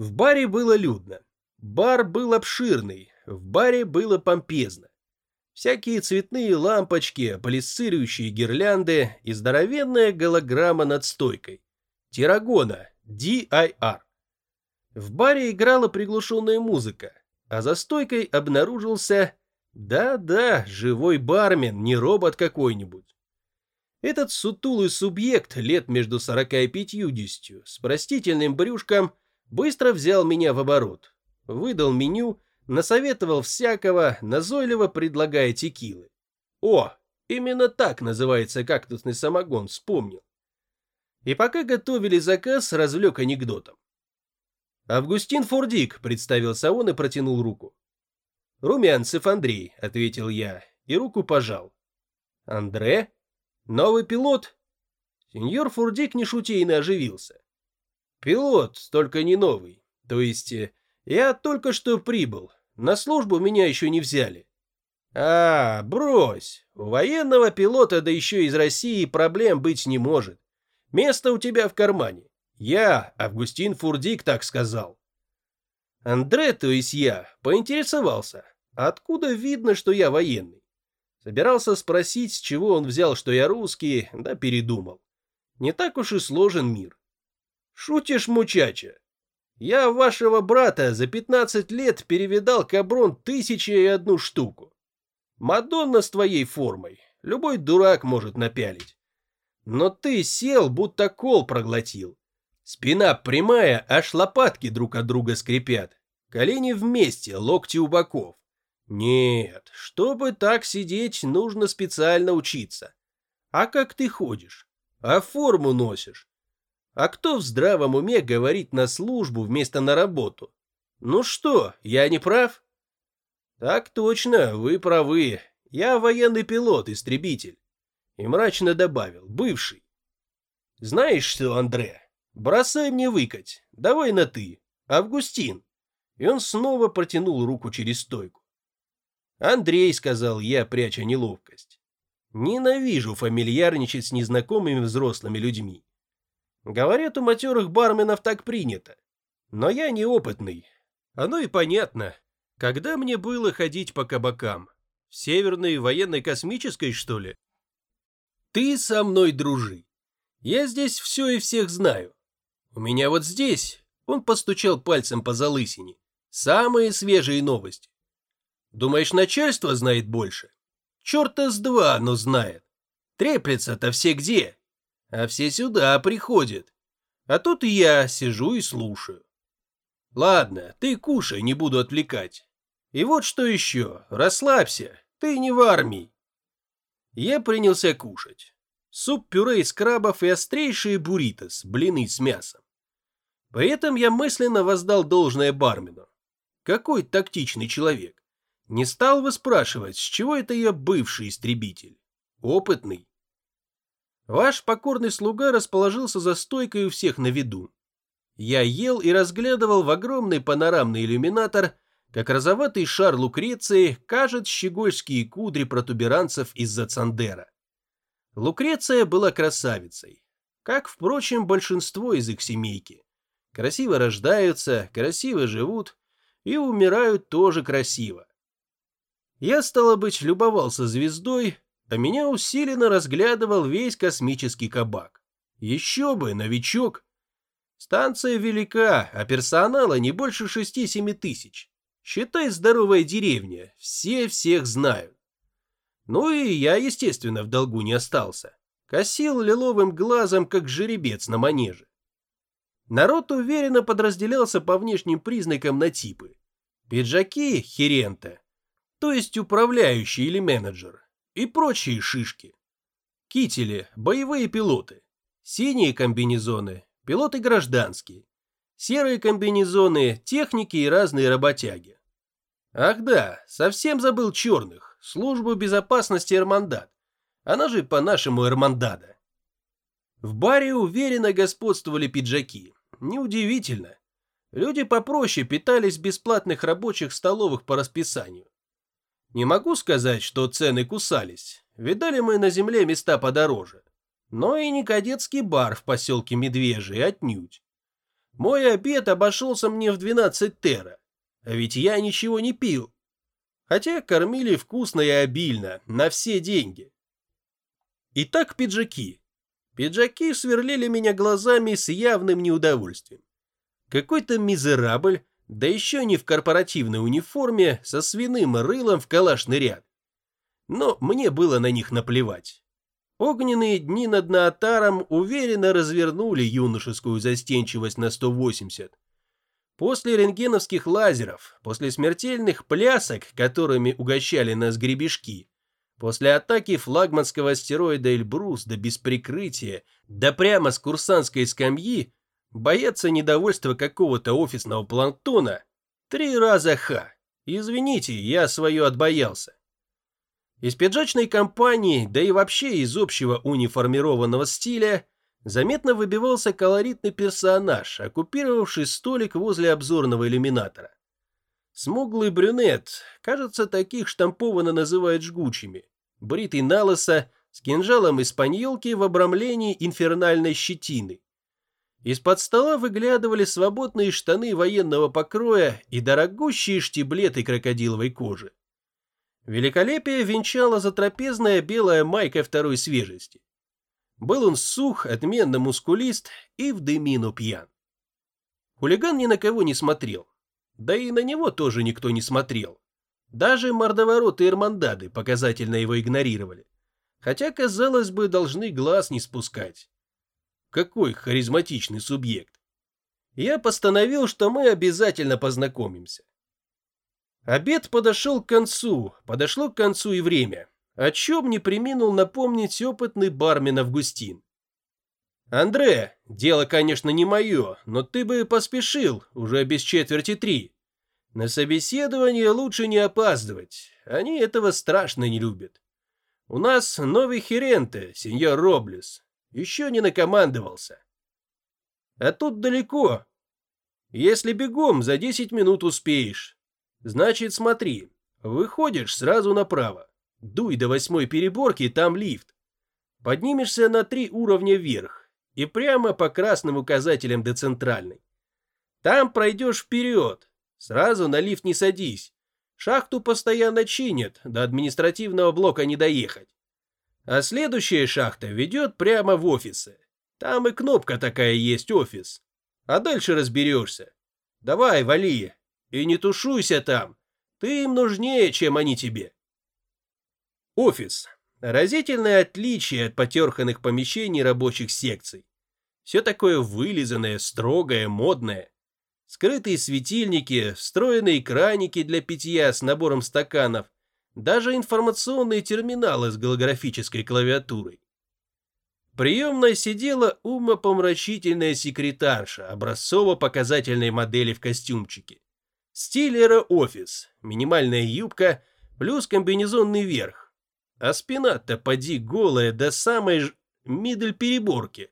В баре было людно. Бар был обширный, в баре было помпезно. Всякие цветные лампочки, полисцирующие гирлянды и здоровенная голограмма над стойкой. Тирагона, DIR. В баре играла приглушенная музыка, а за стойкой обнаружился... Да-да, живой бармен, не робот какой-нибудь. Этот сутулый субъект лет между 40 и 50 с простительным брюшком быстро взял меня в оборот, выдал меню, насоветовал всякого, назойливо предлагая текилы. О, именно так называется кактусный самогон, вспомнил. И пока готовили заказ, развлек анекдотом. «Августин Фурдик», — представился он и протянул руку. «Румянцев Андрей», — ответил я, и руку пожал. «Андре? Новый пилот?» Сеньор Фурдик нешутейно оживился. «Пилот, только не новый. То есть, э, я только что прибыл. На службу меня еще не взяли». «А, брось. У военного пилота, да еще из России, проблем быть не может. Место у тебя в кармане. Я, Августин Фурдик, так сказал. Андре, то есть я, поинтересовался, откуда видно, что я военный. Собирался спросить, с чего он взял, что я русский, да передумал. Не так уж и сложен мир. Шутишь, мучача? Я вашего брата за 15 лет перевидал каброн тысячи и одну штуку. Мадонна с твоей формой. Любой дурак может напялить. Но ты сел, будто кол проглотил. Спина прямая, аж лопатки друг от друга скрипят. Колени вместе, локти у боков. Нет, чтобы так сидеть, нужно специально учиться. А как ты ходишь? А форму носишь? А кто в здравом уме говорит на службу вместо на работу? Ну что, я не прав? Так точно, вы правы. Я военный пилот-истребитель. И мрачно добавил, бывший. Знаешь что, Андре, Бросай мне выкать. Давай на «ты». Августин. И он снова протянул руку через стойку. Андрей, сказал я, пряча неловкость. Ненавижу фамильярничать с незнакомыми взрослыми людьми. Говорят, у матерых барменов так принято. Но я неопытный. Оно и понятно. Когда мне было ходить по кабакам? В Северной военно-космической, что ли? Ты со мной дружи. Я здесь все и всех знаю. У меня вот здесь, он постучал пальцем по залысине, самые свежие новости. Думаешь, начальство знает больше? Черта с два, но знает. Треплется-то все где? А все сюда приходят. А тут я сижу и слушаю. Ладно, ты кушай, не буду отвлекать. И вот что еще, расслабься, ты не в армии. Я принялся кушать суп-пюре из крабов и острейшие буритос, блины с мясом. При этом я мысленно воздал должное бармену. Какой тактичный человек. Не стал бы спрашивать, с чего это я бывший истребитель. Опытный. Ваш покорный слуга расположился за стойкой у всех на виду. Я ел и разглядывал в огромный панорамный иллюминатор, как розоватый шар Лукреции кажет щегольские кудри протуберанцев из-за Цандера. Лукреция была красавицей, как, впрочем, большинство из их семейки. Красиво рождаются, красиво живут и умирают тоже красиво. Я, стало быть, любовался звездой, а меня усиленно разглядывал весь космический кабак. Еще бы, новичок. Станция велика, а персонала не больше шести-семи тысяч. Считай здоровая деревня, все всех знают. Ну и я, естественно, в долгу не остался. Косил лиловым глазом, как жеребец на манеже. Народ уверенно подразделялся по внешним признакам на типы. Пиджаки – херента, то есть управляющий или менеджер, и прочие шишки. Кители – боевые пилоты. Синие комбинезоны – пилоты гражданские. Серые комбинезоны – техники и разные работяги. Ах да, совсем забыл черных службу безопасности Эрмандад. Она же по-нашему Эрмандада. В баре уверенно господствовали пиджаки. Неудивительно. Люди попроще питались бесплатных рабочих столовых по расписанию. Не могу сказать, что цены кусались. Видали мы на земле места подороже. Но и не кадетский бар в поселке Медвежий отнюдь. Мой обед обошелся мне в 12 тера, а ведь я ничего не пил. Хотя кормили вкусно и обильно, на все деньги. Итак, пиджаки. Пиджаки сверлили меня глазами с явным неудовольствием. Какой-то мизерабль, да еще не в корпоративной униформе, со свиным рылом в калашный ряд. Но мне было на них наплевать. Огненные дни над Наатаром уверенно развернули юношескую застенчивость на 180. После рентгеновских лазеров, после смертельных плясок, которыми угощали нас гребешки, после атаки флагманского астероида Эльбрус до без прикрытия, да прямо с курсантской скамьи, бояться недовольства какого-то офисного планктона три раза ха. Извините, я свое отбоялся. Из пиджачной компании, да и вообще из общего униформированного стиля, заметно выбивался колоритный персонаж, оккупировавший столик возле обзорного иллюминатора. Смуглый брюнет, кажется, таких штампованно называют жгучими, бритый налысо, с кинжалом из паньолки в обрамлении инфернальной щетины. Из-под стола выглядывали свободные штаны военного покроя и дорогущие штиблеты крокодиловой кожи. Великолепие венчала затрапезная белая майка второй свежести. Был он сух, отменно мускулист и в дымину пьян. Хулиган ни на кого не смотрел. Да и на него тоже никто не смотрел. Даже мордовороты Эрмандады показательно его игнорировали. Хотя, казалось бы, должны глаз не спускать. Какой харизматичный субъект. Я постановил, что мы обязательно познакомимся. Обед подошел к концу, подошло к концу и время о чем не приминул напомнить опытный бармен Августин. «Андре, дело, конечно, не мое, но ты бы поспешил, уже без четверти три. На собеседование лучше не опаздывать, они этого страшно не любят. У нас новый херенте, сеньор Роблес, еще не накомандовался. А тут далеко. Если бегом, за 10 минут успеешь. Значит, смотри, выходишь сразу направо. Дуй до восьмой переборки, там лифт. Поднимешься на три уровня вверх и прямо по красным указателям до центральной. Там пройдешь вперед. Сразу на лифт не садись. Шахту постоянно чинят, до административного блока не доехать. А следующая шахта ведет прямо в офисы. Там и кнопка такая есть, офис. А дальше разберешься. Давай, вали. И не тушуйся там. Ты им нужнее, чем они тебе. Офис. Разительное отличие от потерханных помещений рабочих секций. Все такое вылизанное, строгое, модное. Скрытые светильники, встроенные краники для питья с набором стаканов, даже информационные терминалы с голографической клавиатурой. Приемной сидела умопомрачительная секретарша образцово-показательной модели в костюмчике. Стилера офис, минимальная юбка плюс комбинезонный верх а спина-то поди голая до самой ж... мидель переборки.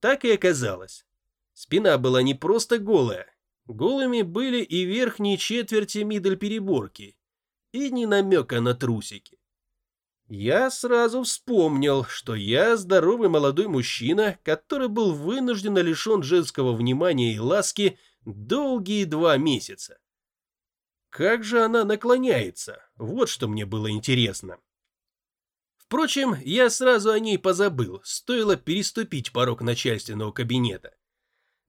Так и оказалось. Спина была не просто голая. Голыми были и верхние четверти мидель переборки. И ни намека на трусики. Я сразу вспомнил, что я здоровый молодой мужчина, который был вынужденно лишен женского внимания и ласки долгие два месяца. Как же она наклоняется? Вот что мне было интересно. Впрочем, я сразу о ней позабыл, стоило переступить порог начальственного кабинета.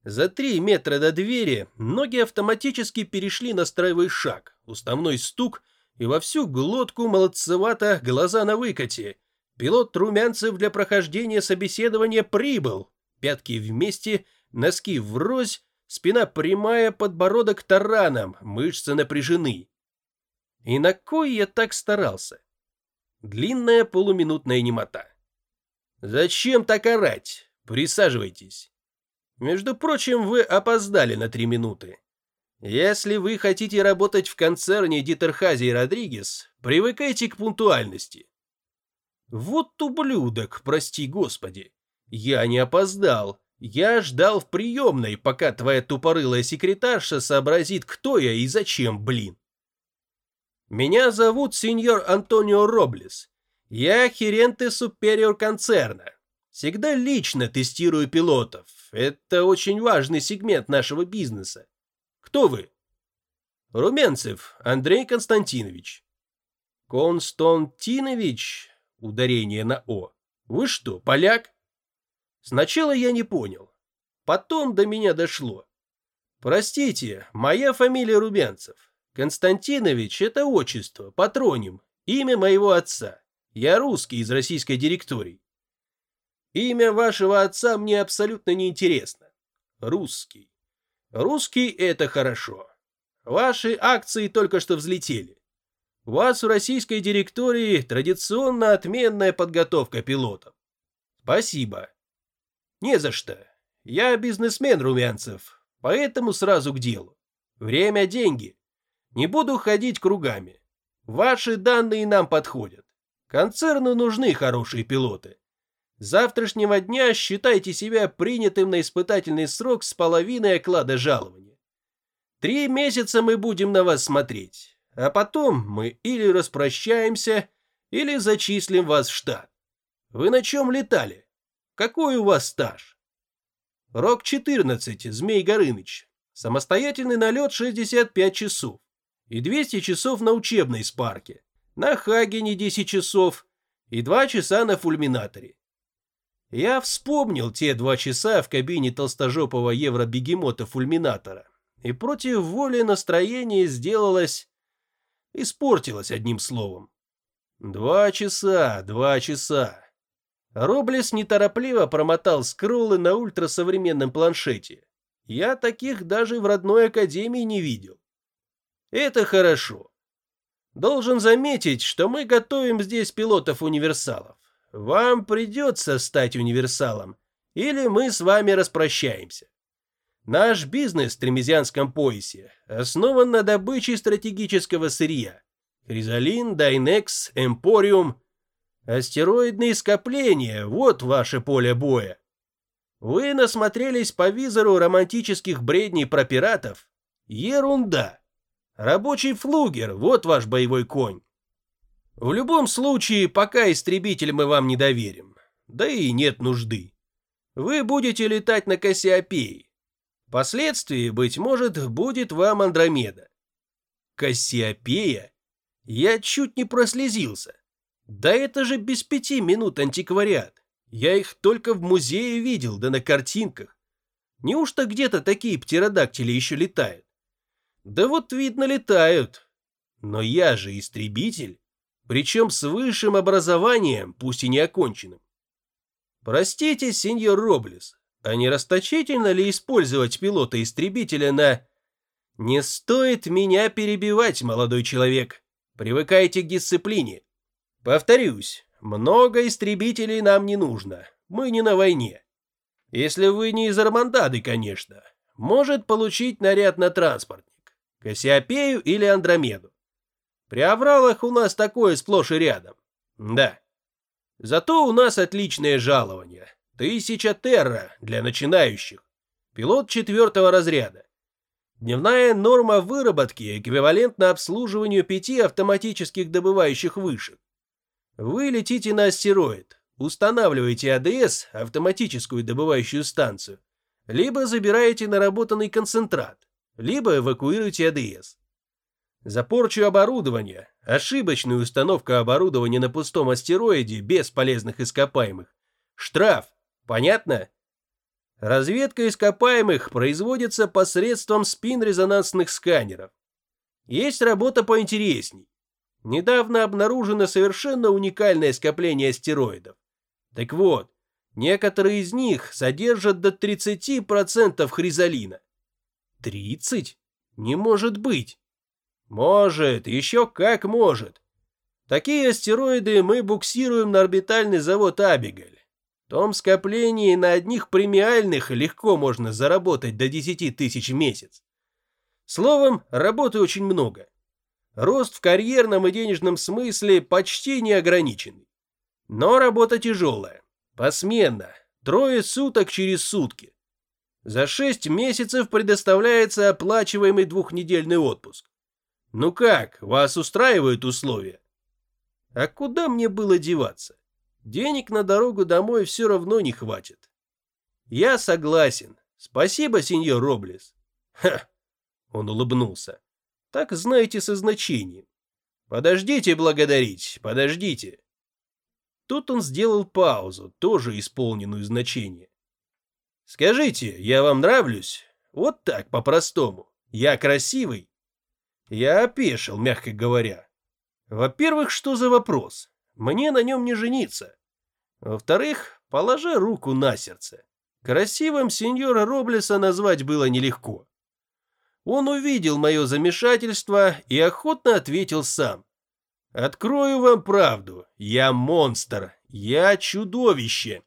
За три метра до двери ноги автоматически перешли на строевой шаг, уставной стук и во всю глотку молодцевато глаза на выкате. Пилот Румянцев для прохождения собеседования прибыл. Пятки вместе, носки врозь, спина прямая, подбородок тараном, мышцы напряжены. И на кой я так старался? Длинная полуминутная немота. «Зачем так орать? Присаживайтесь. Между прочим, вы опоздали на три минуты. Если вы хотите работать в концерне Дитерхази и Родригес, привыкайте к пунктуальности». «Вот ублюдок, прости господи. Я не опоздал. Я ждал в приемной, пока твоя тупорылая секретарша сообразит, кто я и зачем, блин. Меня зовут сеньор Антонио Роблес. Я херенте супериор концерна. Всегда лично тестирую пилотов. Это очень важный сегмент нашего бизнеса. Кто вы? Румянцев Андрей Константинович. Константинович? Ударение на О. Вы что, поляк? Сначала я не понял. Потом до меня дошло. Простите, моя фамилия Румянцев. Константинович – это отчество, патроним, имя моего отца. Я русский из российской директории. Имя вашего отца мне абсолютно не интересно. Русский. Русский – это хорошо. Ваши акции только что взлетели. У вас в российской директории традиционно отменная подготовка пилотов. Спасибо. Не за что. Я бизнесмен, Румянцев, поэтому сразу к делу. Время – деньги. Не буду ходить кругами. Ваши данные нам подходят. Концерну нужны хорошие пилоты завтрашнего дня считайте себя принятым на испытательный срок с половиной оклада жалования. Три месяца мы будем на вас смотреть, а потом мы или распрощаемся, или зачислим вас в штат. Вы на чем летали? Какой у вас стаж? Рок-14, Змей Горыныч. Самостоятельный налет 65 часов и 200 часов на учебной спарке. На Хагене 10 часов и 2 часа на фульминаторе. Я вспомнил те два часа в кабине толстожопого евробегемота-фульминатора, и против воли настроение сделалось... испортилось одним словом. Два часа, два часа. Роблес неторопливо промотал скроллы на ультрасовременном планшете. Я таких даже в родной академии не видел. Это хорошо. Должен заметить, что мы готовим здесь пилотов-универсалов. Вам придется стать универсалом, или мы с вами распрощаемся. Наш бизнес в Тремезианском поясе основан на добыче стратегического сырья. Хризалин, Дайнекс, Эмпориум. Астероидные скопления – вот ваше поле боя. Вы насмотрелись по визору романтических бредней про пиратов? Ерунда. Рабочий флугер – вот ваш боевой конь. В любом случае, пока истребитель мы вам не доверим. Да и нет нужды. Вы будете летать на Кассиопее. Впоследствии, быть может, будет вам Андромеда. Кассиопея? Я чуть не прослезился. Да это же без пяти минут антиквариат. Я их только в музее видел, да на картинках. Неужто где-то такие птеродактили еще летают? Да вот видно летают. Но я же истребитель причем с высшим образованием, пусть и не оконченным. Простите, сеньор Роблес, а не расточительно ли использовать пилота-истребителя на... Не стоит меня перебивать, молодой человек. Привыкайте к дисциплине. Повторюсь, много истребителей нам не нужно. Мы не на войне. Если вы не из Армандады, конечно. Может получить наряд на транспортник. Кассиопею или Андромеду. При Авралах у нас такое сплошь и рядом. Да. Зато у нас отличное жалование. Тысяча терра для начинающих. Пилот четвертого разряда. Дневная норма выработки эквивалентна обслуживанию пяти автоматических добывающих вышек. Вы летите на астероид, устанавливаете АДС, автоматическую добывающую станцию, либо забираете наработанный концентрат, либо эвакуируете АДС. За порчу оборудования, ошибочную установку оборудования на пустом астероиде без полезных ископаемых. Штраф. Понятно? Разведка ископаемых производится посредством спин-резонансных сканеров. Есть работа поинтересней. Недавно обнаружено совершенно уникальное скопление астероидов. Так вот, некоторые из них содержат до 30% хризалина. 30? Не может быть. Может, еще как может. Такие астероиды мы буксируем на орбитальный завод Абигаль. В том скоплении на одних премиальных легко можно заработать до 10 тысяч в месяц. Словом, работы очень много. Рост в карьерном и денежном смысле почти не ограниченный. Но работа тяжелая, посменно, трое суток через сутки. За 6 месяцев предоставляется оплачиваемый двухнедельный отпуск. Ну как, вас устраивают условия? А куда мне было деваться? Денег на дорогу домой все равно не хватит. Я согласен. Спасибо, сеньор Роблес. Ха! Он улыбнулся. Так знаете со значением. Подождите благодарить, подождите. Тут он сделал паузу, тоже исполненную значение. Скажите, я вам нравлюсь? Вот так, по-простому. Я красивый? Я опешил, мягко говоря. Во-первых, что за вопрос? Мне на нем не жениться. Во-вторых, положи руку на сердце. Красивым сеньора Роблеса назвать было нелегко. Он увидел мое замешательство и охотно ответил сам. «Открою вам правду. Я монстр. Я чудовище.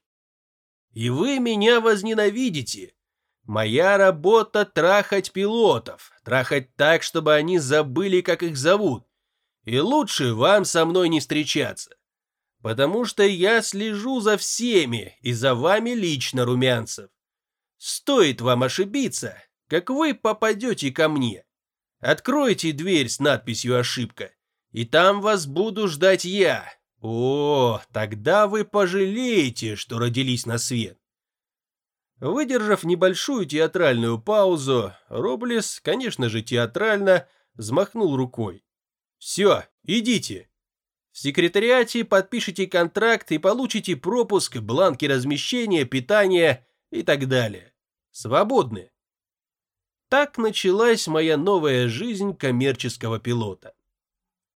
И вы меня возненавидите. Моя работа – трахать пилотов. Трахать так, чтобы они забыли, как их зовут. И лучше вам со мной не встречаться. Потому что я слежу за всеми и за вами лично, Румянцев. Стоит вам ошибиться, как вы попадете ко мне. Откройте дверь с надписью «Ошибка», и там вас буду ждать я. О, тогда вы пожалеете, что родились на свет. Выдержав небольшую театральную паузу, Роблес, конечно же театрально, взмахнул рукой. «Все, идите. В секретариате подпишите контракт и получите пропуск, бланки размещения, питания и так далее. Свободны». Так началась моя новая жизнь коммерческого пилота.